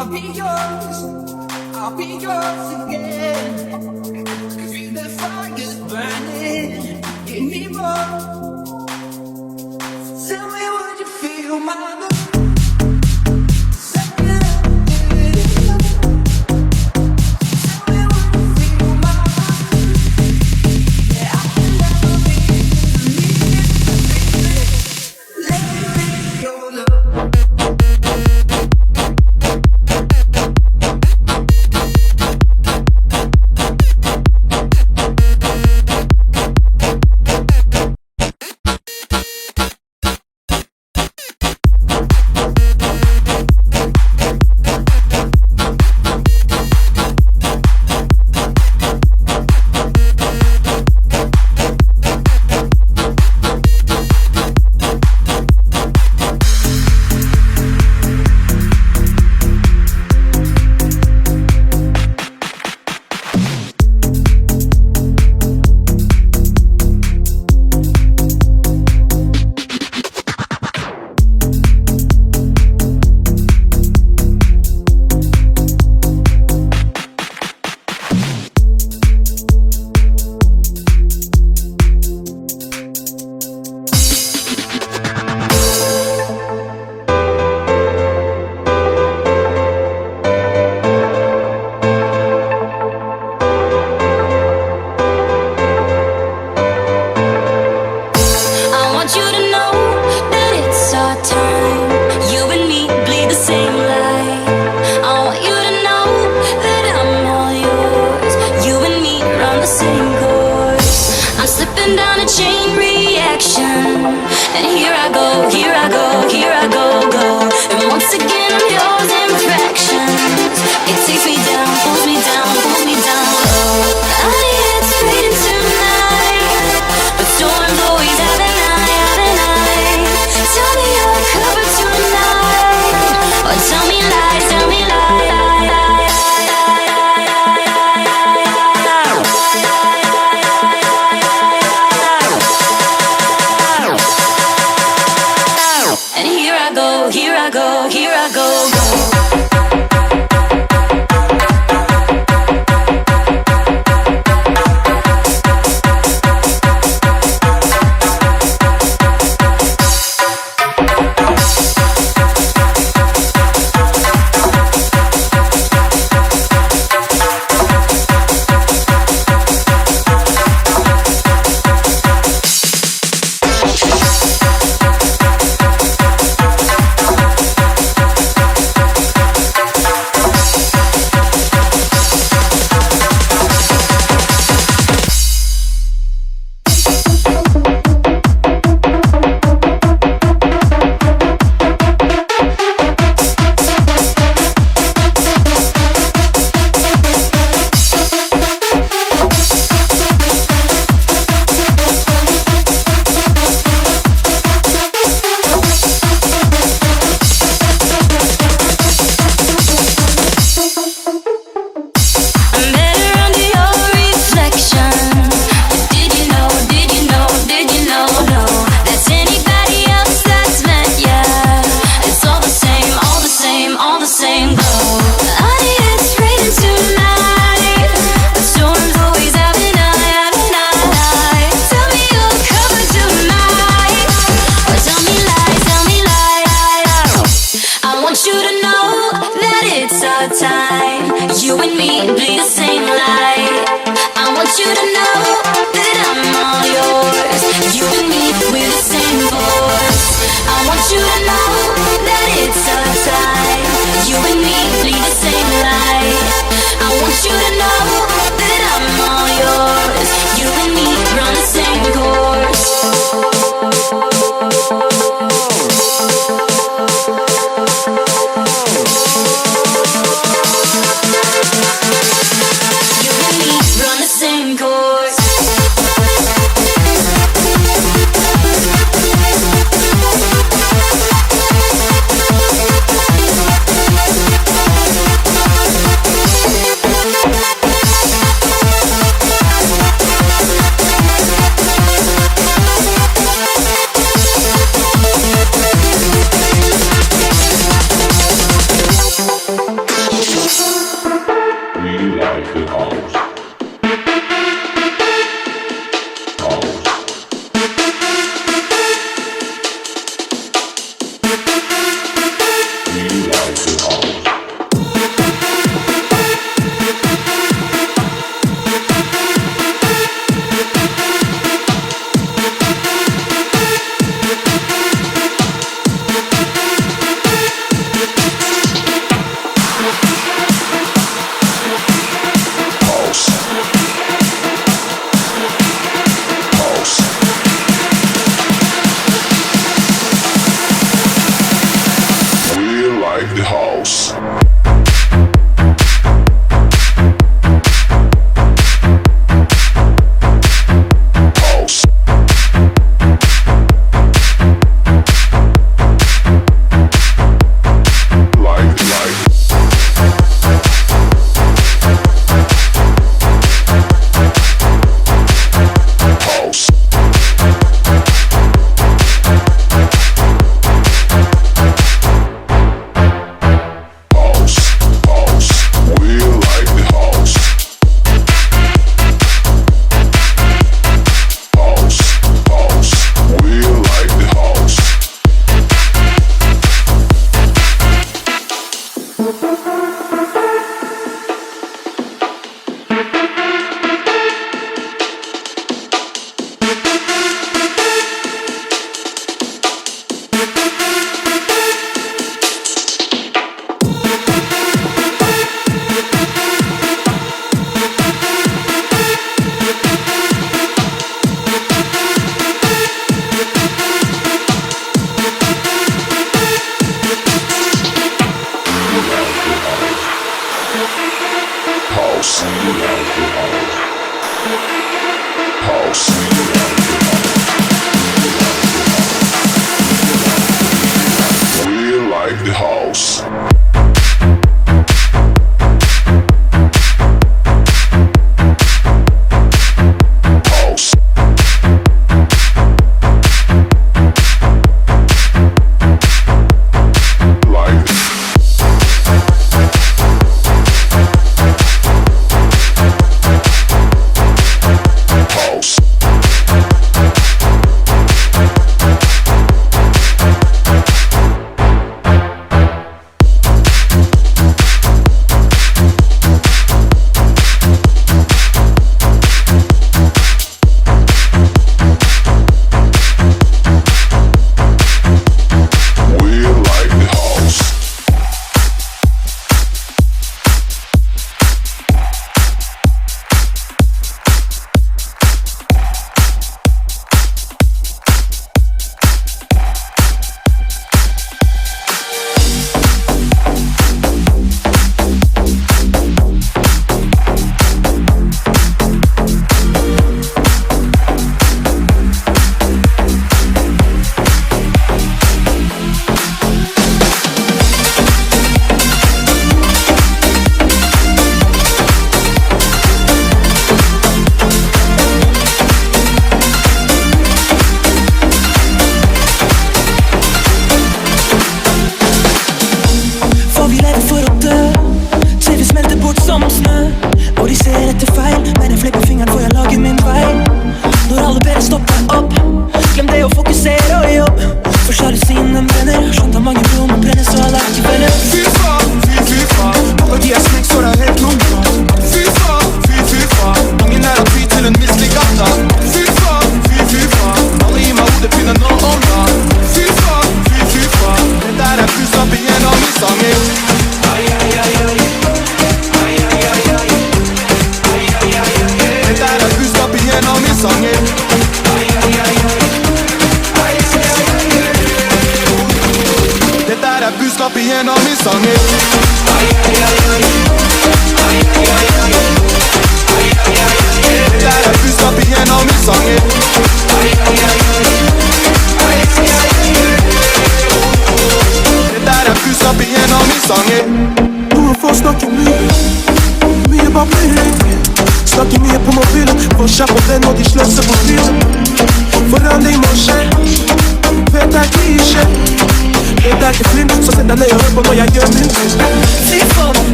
I'll be yours. I'll be yours again. Feel the fire burning. Give me more. Tell me you feel, my.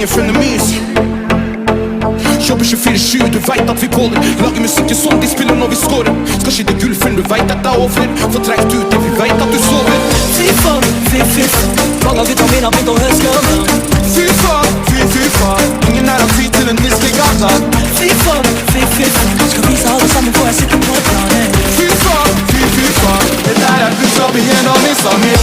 ingen frenemies. Jobber 24-7, du veit at vi caller. Lager musikken sånn de spiller når vi scorer. Skal skyte gull før du veit at det er over. Få trekt ut det vi veit at du sover. Fy faen, fy fy faen Mange av gutta mine har begynt å huske Fy faen, fy fy faen. Ingen er av tid til en miskegata. Fy faen, fy fy faen Skal vise alle sammen hvor jeg sitter på planen. Fy faen, fy fy faen. Det der er gutta mi, en av missa.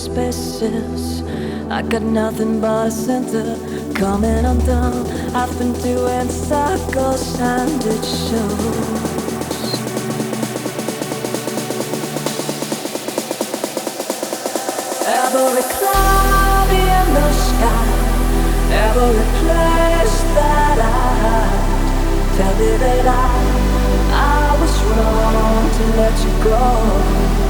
Spaces. I got nothing but a center coming undone. I've been doing circles and it shows. Every cloud in the sky, every place that I hide, tell me that I, I was wrong to let you go.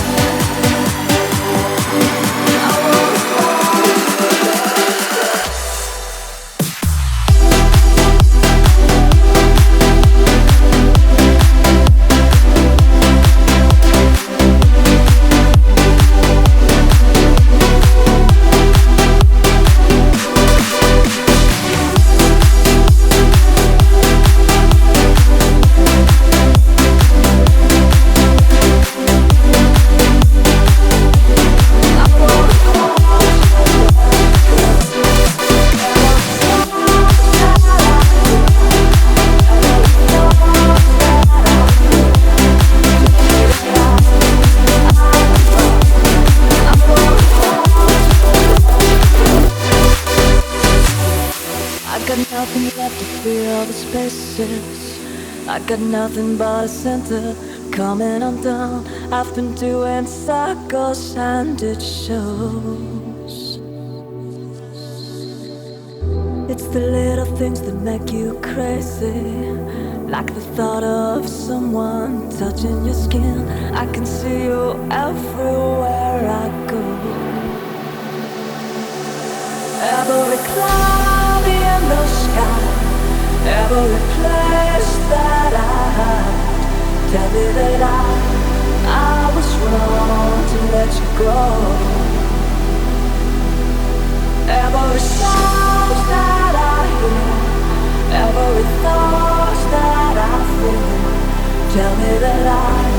but a center coming undone. I've been doing circles and it shows. It's the little things that make you crazy. Like the thought of someone touching your skin. I can see you everywhere I go. Every cloud in the sky, every place that I hide. Tell me that I, I was wrong to let you go. Every sound that I hear, every thought that I feel, tell me that I, I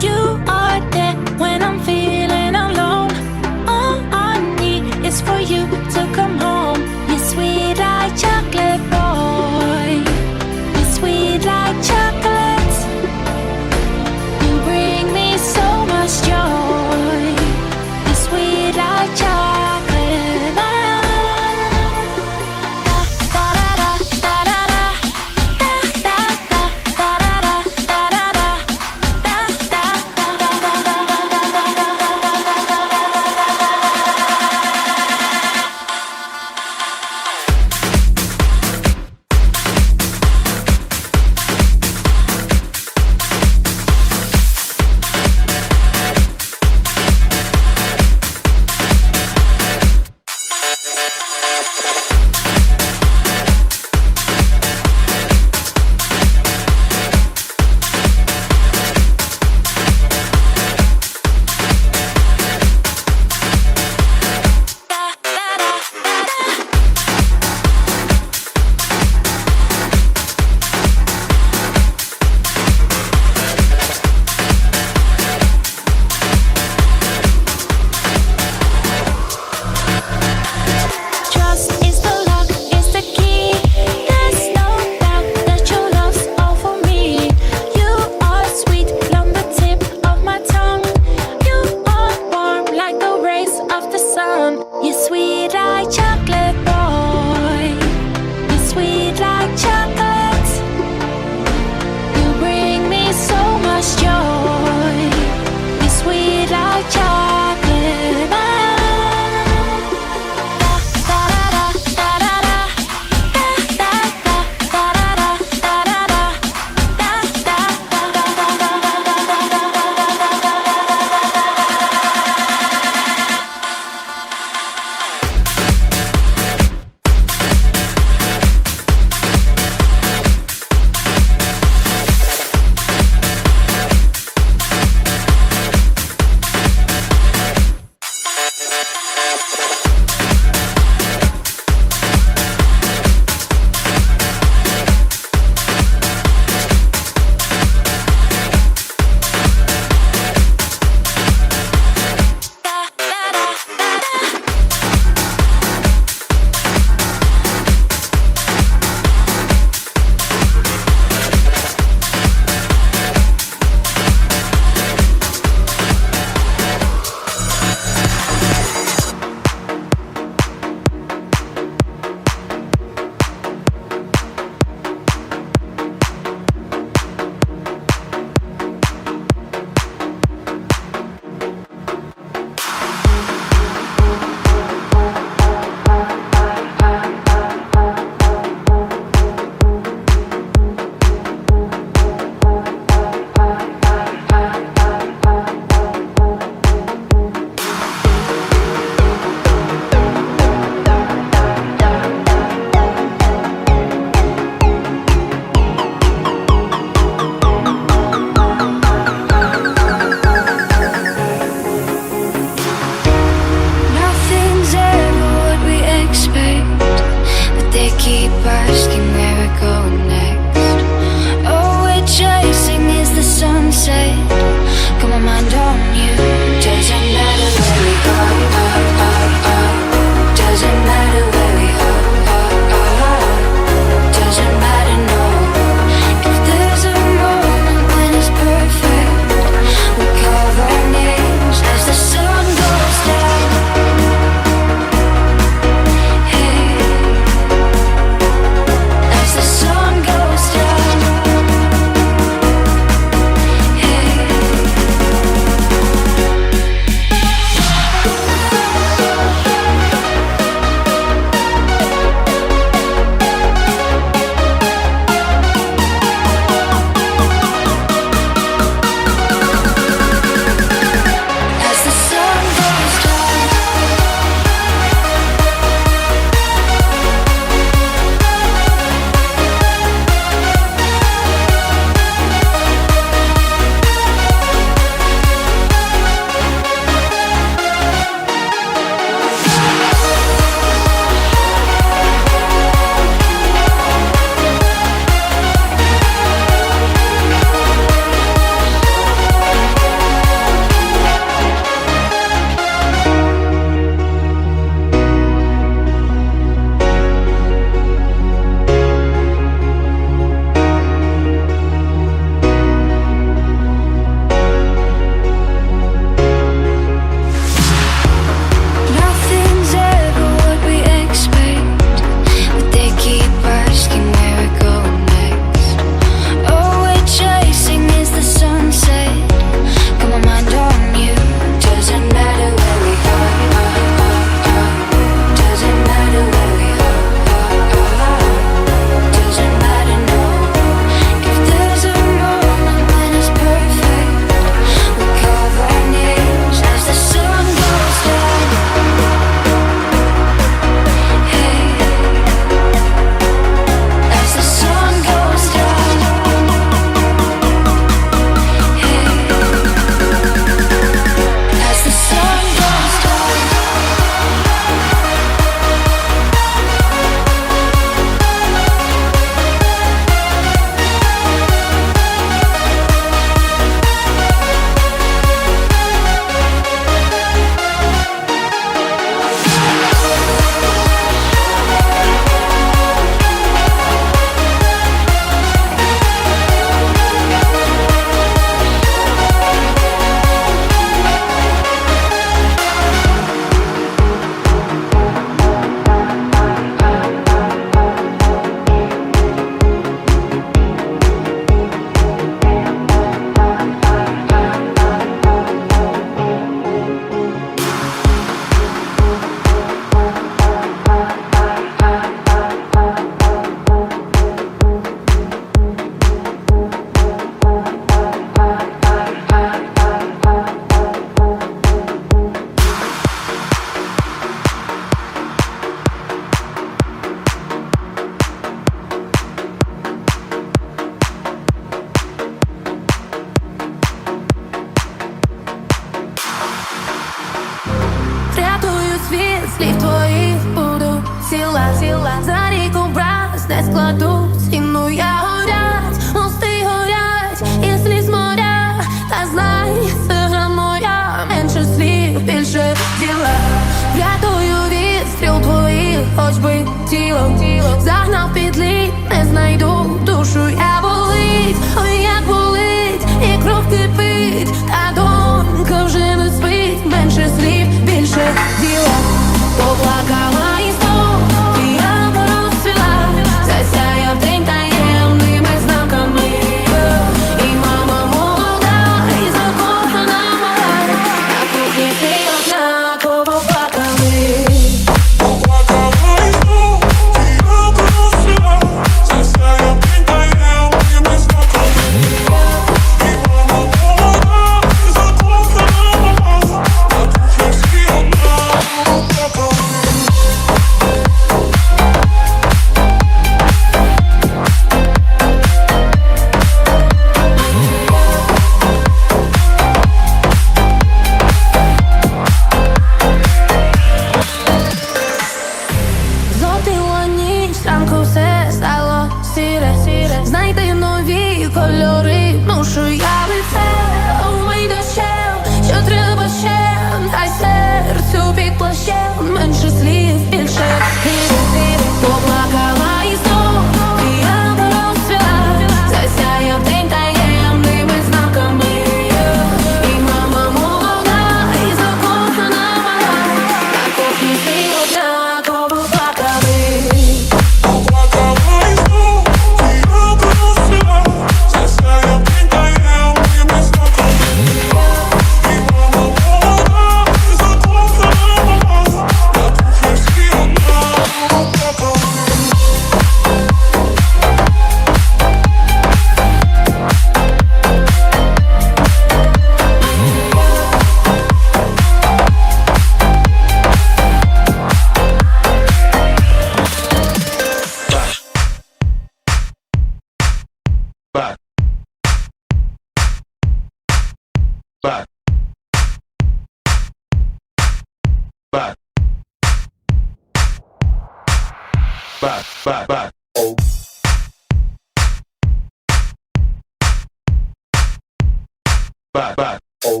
ba ba oh.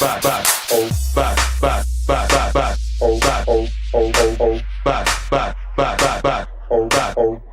Ba ba oh ba ba ba ba ba oh ba oh oh oh oh ba ba ba ba ba oh ba oh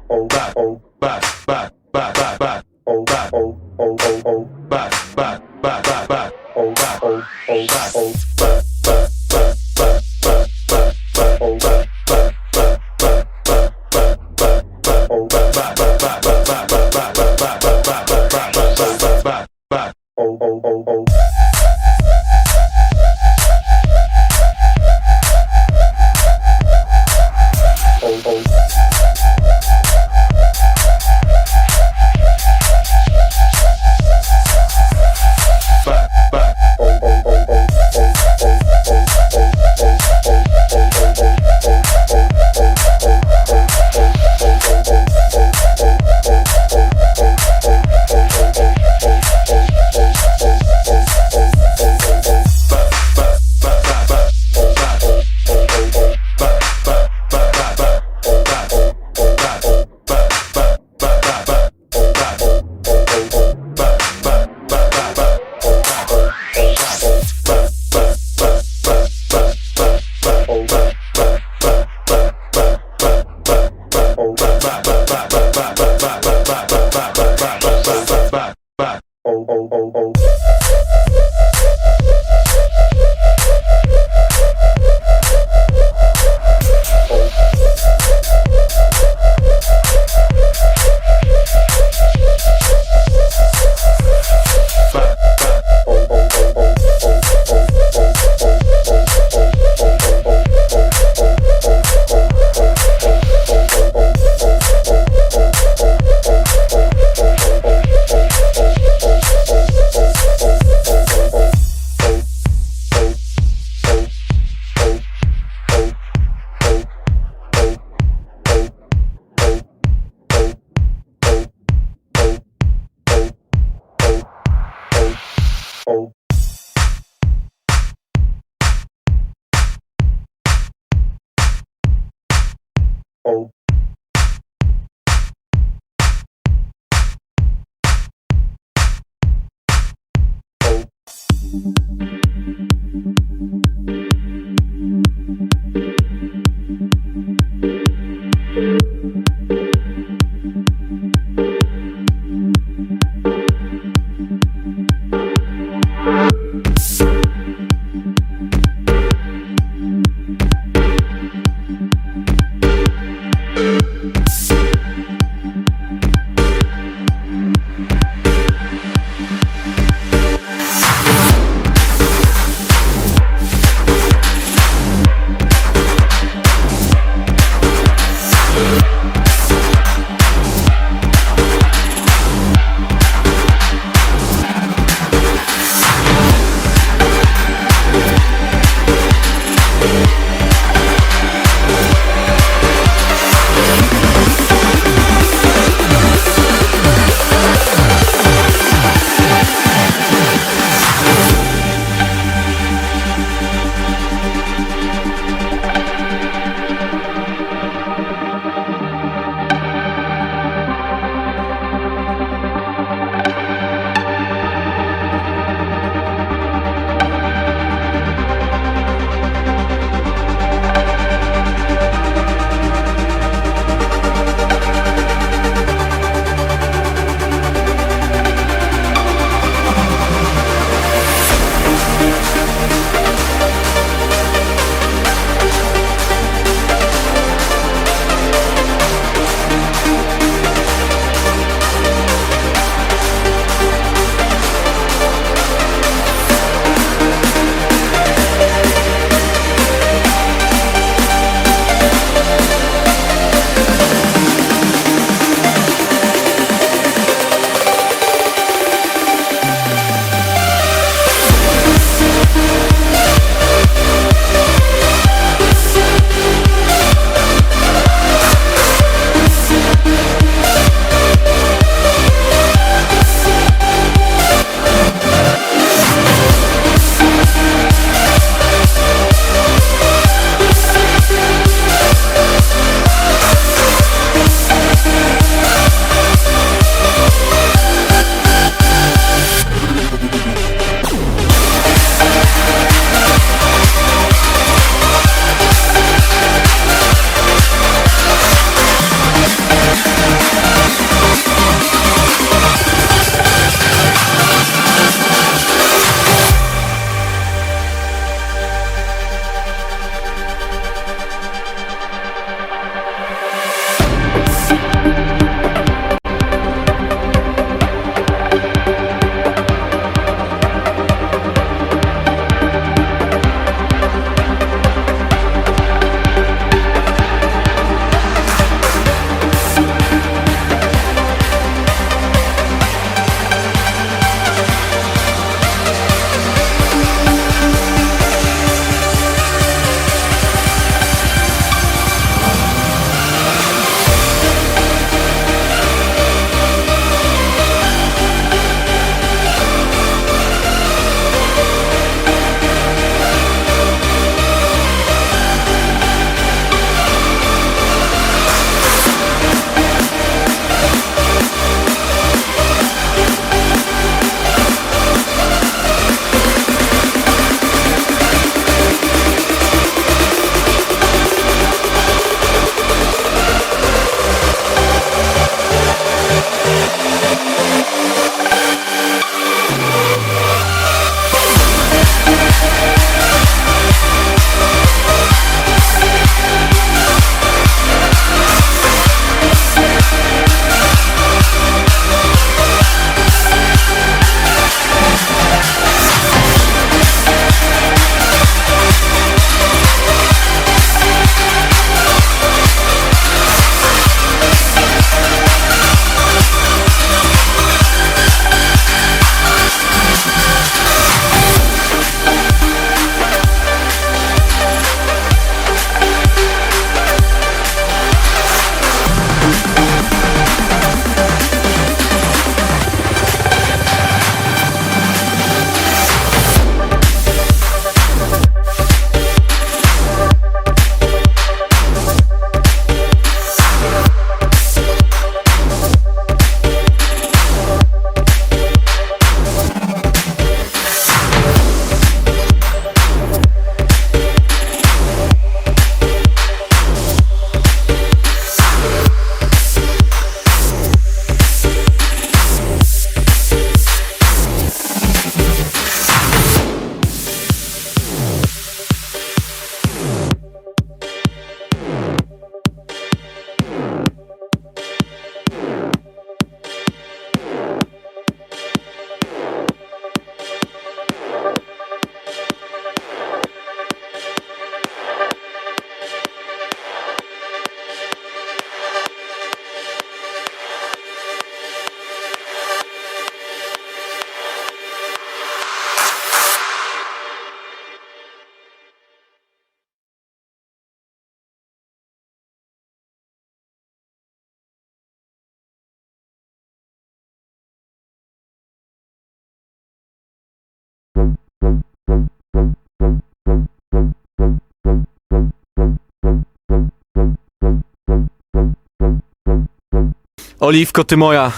Oliwko, ty moja.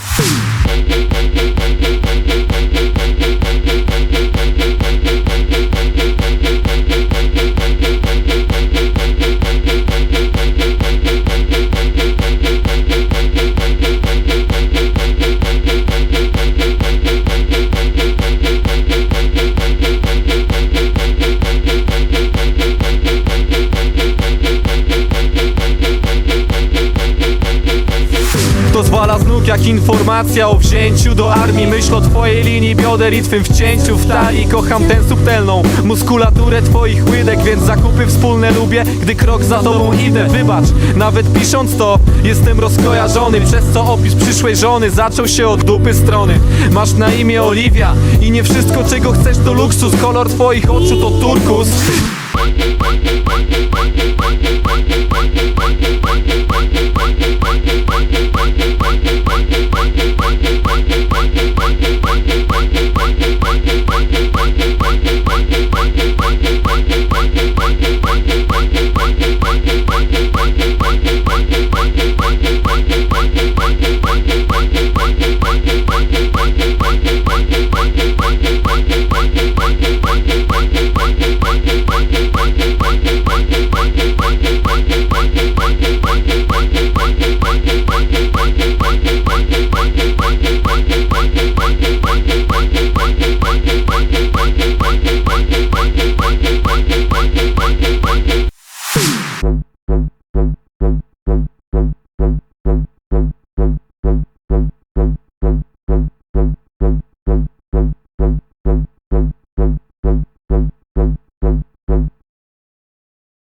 Jak informacja o wzięciu do armii Myśl o twojej linii bioder i twym wcięciu w talii. Kocham tę subtelną muskulaturę twoich łydek Więc zakupy wspólne lubię, gdy krok za tobą idę. Wybacz, nawet pisząc to jestem rozkojarzony. Przez co opis przyszłej żony zaczął się od dupy strony. Masz na imię Oliwia i nie wszystko czego chcesz to luksus. Kolor twoich oczu to turkus